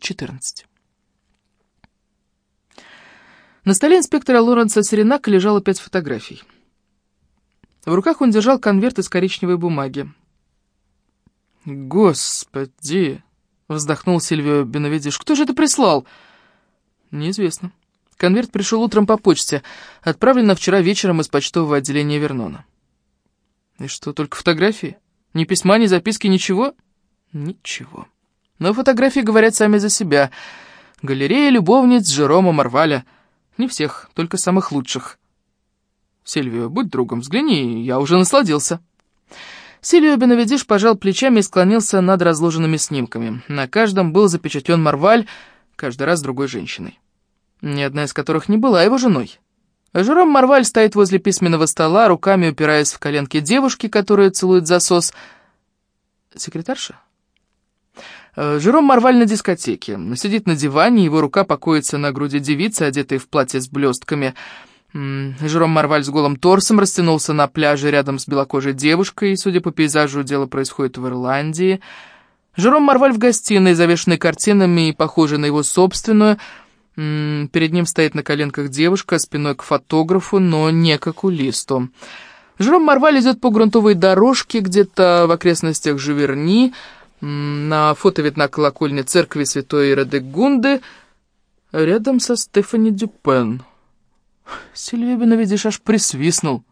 14. На столе инспектора Лоренса Серенака лежало пять фотографий. В руках он держал конверт из коричневой бумаги. «Господи!» — вздохнул Сильвио Беновидиш. «Кто же это прислал?» «Неизвестно. Конверт пришел утром по почте, отправлено вчера вечером из почтового отделения Вернона». «И что, только фотографии? Ни письма, ни записки, ничего?» «Ничего. Но фотографии говорят сами за себя. Галерея любовниц Жерома Марваля. Не всех, только самых лучших». «Сильвио, будь другом, взгляни, я уже насладился». Сильвио Беновидиш пожал плечами и склонился над разложенными снимками. На каждом был запечатлен Марваль, каждый раз другой женщиной. Ни одна из которых не была его женой. Жером Марваль стоит возле письменного стола, руками упираясь в коленки девушки, которая целует засос. Секретарша? Э, Жером Марваль на дискотеке. Сидит на диване, его рука покоится на груди девицы, одетой в платье с блестками — Жером Марваль с голым торсом растянулся на пляже рядом с белокожей девушкой, судя по пейзажу, дело происходит в Ирландии. Жером Марваль в гостиной, завешенной картинами и похожей на его собственную. Перед ним стоит на коленках девушка, спиной к фотографу, но не к окулисту. Жером Марваль идет по грунтовой дорожке где-то в окрестностях Живерни. На фото видна колокольня церкви святой Ирадегунды рядом со Стефани Дюпен. Сильвебина, видишь, аж присвистнул.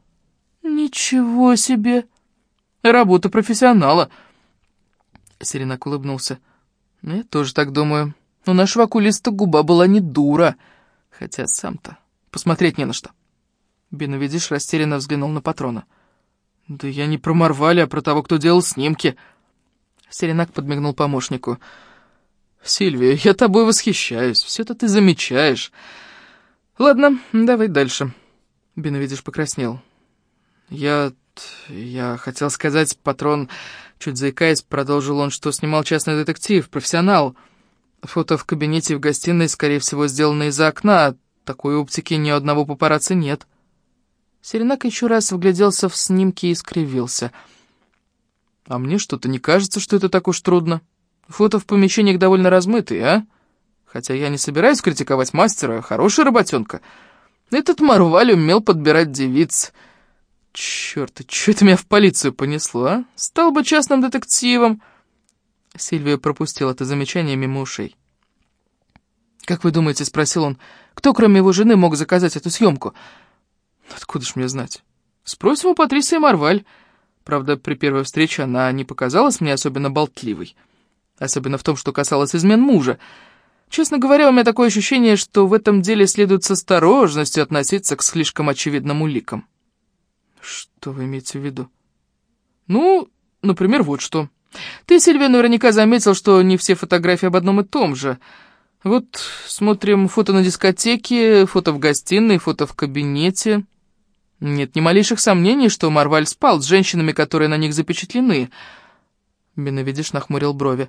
«Ничего себе! Работа профессионала!» Серенак улыбнулся. «Я тоже так думаю. У нашего окулиста губа была не дура. Хотя сам-то посмотреть не на что». Беновидиш растерянно взглянул на патрона. «Да я не про Марвали, а про того, кто делал снимки». Серенак подмигнул помощнику. «Сильвия, я тобой восхищаюсь. Все это ты замечаешь». «Ладно, давай дальше». Беновидиш покраснел. «Я... я хотел сказать, патрон...» Чуть заикаясь, продолжил он, что снимал частный детектив, профессионал. Фото в кабинете в гостиной, скорее всего, сделано из-за окна. Такой оптики ни одного папарацци нет. Серенак еще раз вгляделся в снимки и скривился. «А мне что-то не кажется, что это так уж трудно. Фото в помещениях довольно размытые, а?» Хотя я не собираюсь критиковать мастера, хорошая работенка. Этот Марваль умел подбирать девиц. Черт, что это меня в полицию понесло, а? Стал бы частным детективом. Сильвия пропустил это замечание мимо ушей. «Как вы думаете, — спросил он, — кто, кроме его жены, мог заказать эту съемку?» «Откуда ж мне знать?» «Спросим у Патрисии Марваль. Правда, при первой встрече она не показалась мне особенно болтливой. Особенно в том, что касалось измен мужа. Честно говоря, у меня такое ощущение, что в этом деле следует с осторожностью относиться к слишком очевидным уликам. Что вы имеете в виду? Ну, например, вот что. Ты, Сильвия, наверняка заметил, что не все фотографии об одном и том же. Вот смотрим фото на дискотеке, фото в гостиной, фото в кабинете. Нет ни малейших сомнений, что Марваль спал с женщинами, которые на них запечатлены. Беновидиш нахмурил брови.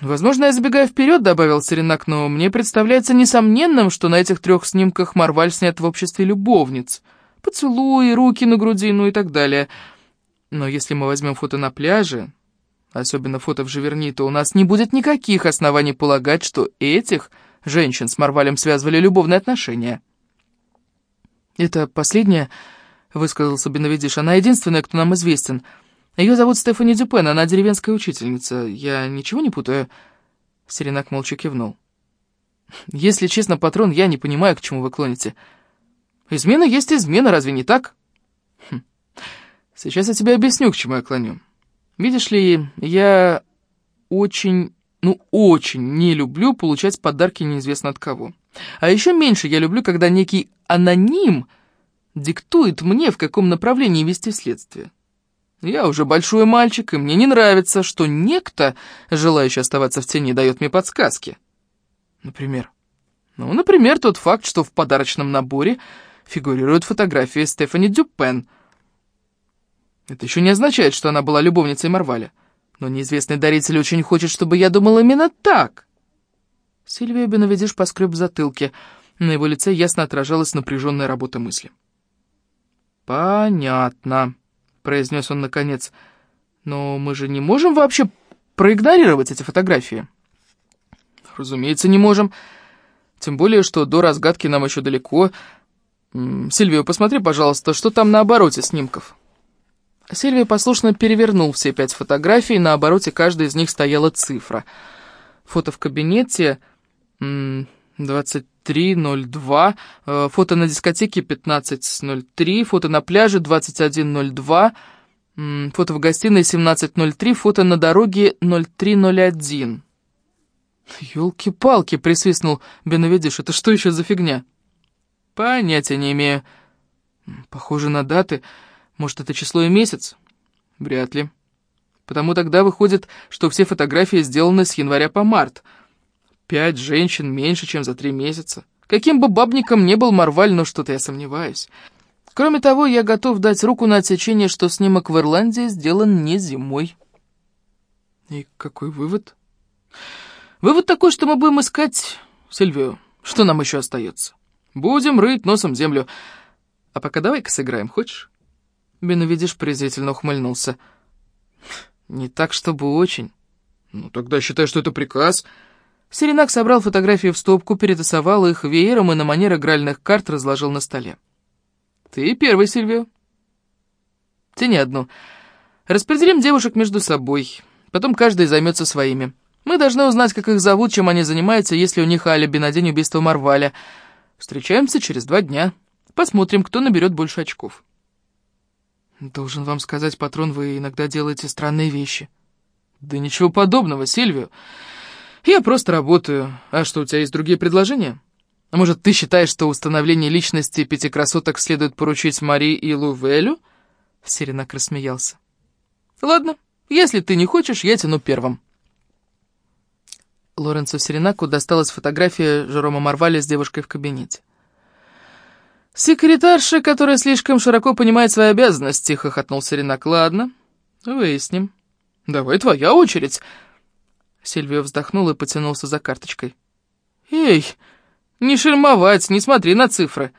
«Возможно, я забегаю вперед», — добавил Серенак, «но мне представляется несомненным, что на этих трех снимках Марваль снят в обществе любовниц. Поцелуи, руки на груди, ну и так далее. Но если мы возьмем фото на пляже, особенно фото в Живерни, то у нас не будет никаких оснований полагать, что этих женщин с Марвалем связывали любовные отношения». «Это последняя», — высказался Беновидиш, — «она единственная, кто нам известен». Ее зовут Стефани Дюпен, она деревенская учительница. Я ничего не путаю?» Серенак молча кивнул. «Если честно, патрон, я не понимаю, к чему вы клоните. Измена есть измена, разве не так?» хм. «Сейчас я тебе объясню, к чему я клоню. Видишь ли, я очень, ну очень не люблю получать подарки неизвестно от кого. А еще меньше я люблю, когда некий аноним диктует мне, в каком направлении вести следствие. Я уже большой мальчик, и мне не нравится, что некто, желающий оставаться в тени, дает мне подсказки. Например? Ну, например, тот факт, что в подарочном наборе фигурирует фотография Стефани Дюпен. Это еще не означает, что она была любовницей Марваля. Но неизвестный даритель очень хочет, чтобы я думал именно так. Сильвия Беновидиш поскреб в затылке. На его лице ясно отражалась напряженная работа мысли. «Понятно», произнес он наконец. «Но мы же не можем вообще проигнорировать эти фотографии». Разумеется, не можем. Тем более, что до разгадки нам еще далеко. Сильвио, посмотри, пожалуйста, что там на обороте снимков. Сильвия послушно перевернул все пять фотографий, на обороте каждой из них стояла цифра. Фото в кабинете 23.02, э, фото на дискотеке 15.03, фото на пляже 21.02, фото в гостиной 17.03, фото на дороге 03.01. «Елки-палки!» — присвистнул Беновидиш. «Это что еще за фигня?» «Понятия не имею. Похоже на даты. Может, это число и месяц?» «Вряд ли. Потому тогда выходит, что все фотографии сделаны с января по март. Пять женщин меньше, чем за три месяца. Каким бы бабником не был Марваль, но что-то я сомневаюсь. Кроме того, я готов дать руку на отсечение, что снимок в Ирландии сделан не зимой». «И какой вывод?» Вывод такой, что мы будем искать Сильвию. Что нам еще остается? Будем рыть носом землю. А пока давай-ка сыграем, хочешь? Беновидиш презрительно ухмыльнулся. Не так, чтобы очень. Ну, тогда считай, что это приказ. Серенак собрал фотографии в стопку, перетасовал их веером и на манер игральных карт разложил на столе. Ты первый, Сильвио. Тяни одну. Распределим девушек между собой. Потом каждый займется своими. Мы должны узнать, как их зовут, чем они занимаются, если у них алиби на день убийства Марваля. Встречаемся через два дня. Посмотрим, кто наберет больше очков. Должен вам сказать, патрон, вы иногда делаете странные вещи. Да ничего подобного, Сильвио. Я просто работаю. А что, у тебя есть другие предложения? А может, ты считаешь, что установление личности пяти красоток следует поручить Мари и Лувелю? Серенак рассмеялся. Ладно, если ты не хочешь, я тяну первым. Лоренцо Серенаку досталась фотография Жерома Марвали с девушкой в кабинете. «Секретарша, которая слишком широко понимает свои обязанности», — хохотнул Серенак. «Ладно, выясним». «Давай твоя очередь». Сильвио вздохнул и потянулся за карточкой. «Эй, не шельмовать, не смотри на цифры».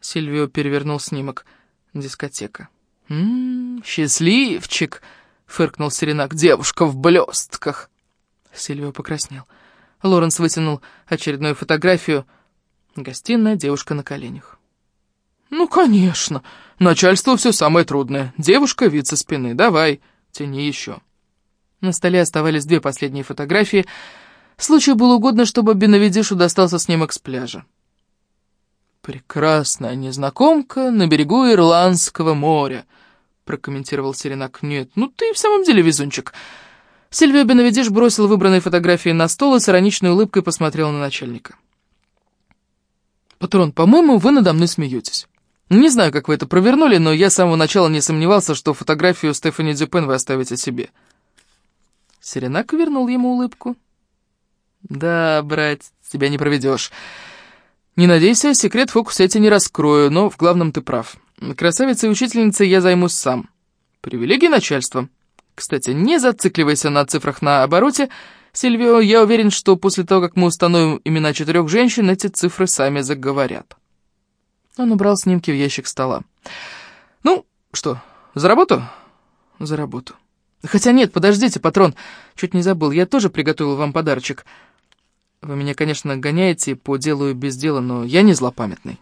Сильвио перевернул снимок. Дискотека. «М -м, «Счастливчик!» — фыркнул Серенак. «Девушка в блестках!» Сильвио покраснел. Лоренс вытянул очередную фотографию. Гостиная, девушка на коленях. «Ну, конечно. Начальство все самое трудное. Девушка, вид со спины. Давай, тяни еще». На столе оставались две последние фотографии. Случаю было угодно, чтобы Беновидишу достался снимок с пляжа. «Прекрасная незнакомка на берегу Ирландского моря», — прокомментировал Серенак. «Нет, ну ты в самом деле везунчик». Сильвия Беновидиш бросил выбранные фотографии на стол и с ироничной улыбкой посмотрел на начальника. «Патрон, по-моему, вы надо мной смеетесь. Не знаю, как вы это провернули, но я с самого начала не сомневался, что фотографию Стефани Дюпен вы оставите себе». Серенак вернул ему улыбку. «Да, брат, тебя не проведешь. Не надейся, секрет в фокус-сети не раскрою, но в главном ты прав. Красавицей и учительницей я займусь сам. Привилегии начальства». Кстати, не зацикливайся на цифрах на обороте. Сильвио, я уверен, что после того, как мы установим имена четырех женщин, эти цифры сами заговорят. Он убрал снимки в ящик стола. Ну, что, за работу? За работу. Хотя нет, подождите, патрон, чуть не забыл, я тоже приготовил вам подарочек. Вы меня, конечно, гоняете по делу и без дела, но я не злопамятный.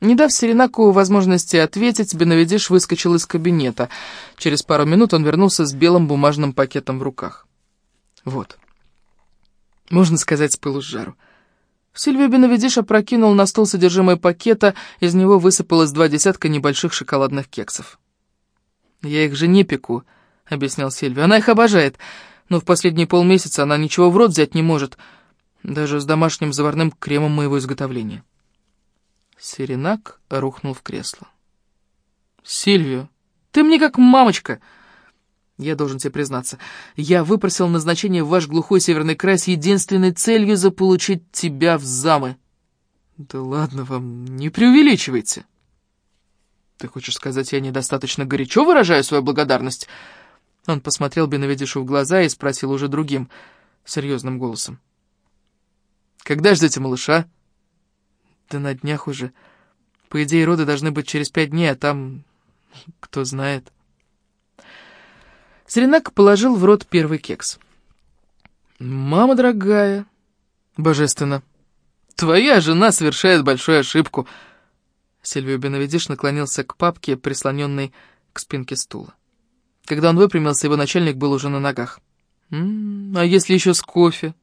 Не дав Серенаку возможности ответить, Беновидиш выскочил из кабинета. Через пару минут он вернулся с белым бумажным пакетом в руках. Вот. Можно сказать, с пылу с жару. Сильвия Беновидиш опрокинул на стол содержимое пакета, из него высыпалось два десятка небольших шоколадных кексов. «Я их же не пеку», — объяснял Сильвия. «Она их обожает, но в последние полмесяца она ничего в рот взять не может, даже с домашним заварным кремом моего изготовления». Серенак рухнул в кресло. «Сильвио, ты мне как мамочка!» «Я должен тебе признаться, я выпросил назначение в ваш глухой северный край с единственной целью заполучить тебя в замы». «Да ладно вам, не преувеличивайте». «Ты хочешь сказать, я недостаточно горячо выражаю свою благодарность?» Он посмотрел Беновидишу в глаза и спросил уже другим, серьезным голосом. «Когда ждете малыша?» Да на днях уже. По идее, роды должны быть через пять дней, а там... кто знает. Серенак положил в рот первый кекс. «Мама дорогая, Божественно. Твоя жена совершает большую ошибку. Сильвио Беновидиш наклонился к папке, прислоненной к спинке стула. Когда он выпрямился, его начальник был уже на ногах. «М -м, «А если еще с кофе?»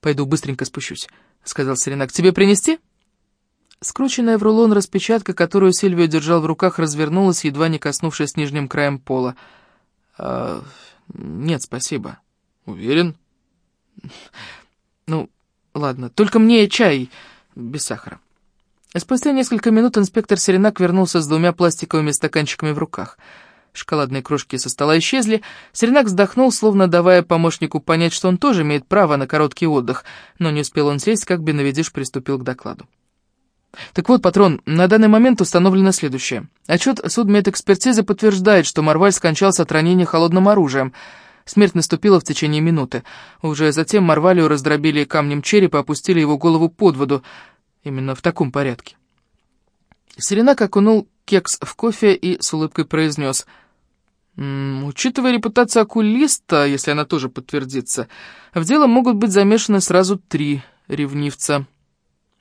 «Пойду быстренько спущусь», — сказал Серенак. «Тебе принести?» Скрученная в рулон распечатка, которую Сильвио держал в руках, развернулась, едва не коснувшись нижним краем пола. «А, «Нет, спасибо». «Уверен?» «Ну, ладно, только мне чай без сахара». Спустя несколько минут инспектор Серенак вернулся с двумя пластиковыми стаканчиками в руках. Шоколадные крошки со стола исчезли. Серенак вздохнул, словно давая помощнику понять, что он тоже имеет право на короткий отдых, но не успел он сесть, как Беновидиш приступил к докладу. Так вот, патрон, на данный момент установлено следующее. Отчет судмедэкспертизы подтверждает, что Марваль скончался от ранения холодным оружием. Смерть наступила в течение минуты. Уже затем Марвалю раздробили камнем череп и опустили его голову под воду. Именно в таком порядке. Серенак окунул кекс в кофе и с улыбкой произнес. «М -м, «Учитывая репутацию окулиста, если она тоже подтвердится, в дело могут быть замешаны сразу три ревнивца».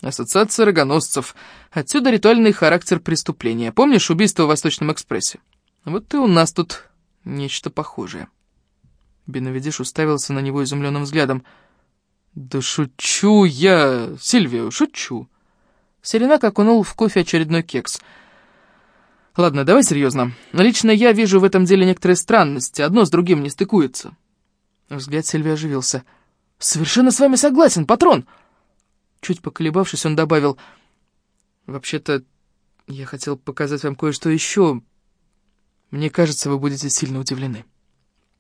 Ассоциация рогоносцев. Отсюда ритуальный характер преступления. Помнишь убийство в Восточном экспрессе? Вот и у нас тут нечто похожее. Беновидиш уставился на него изумленным взглядом. «Да шучу я, Сильвию, шучу!» Серенак окунул в кофе очередной кекс. «Ладно, давай серьезно. Лично я вижу в этом деле некоторые странности. Одно с другим не стыкуется». Взгляд Сильвия оживился. «Совершенно с вами согласен, патрон!» Чуть поколебавшись, он добавил, «Вообще-то я хотел показать вам кое-что еще. Мне кажется, вы будете сильно удивлены».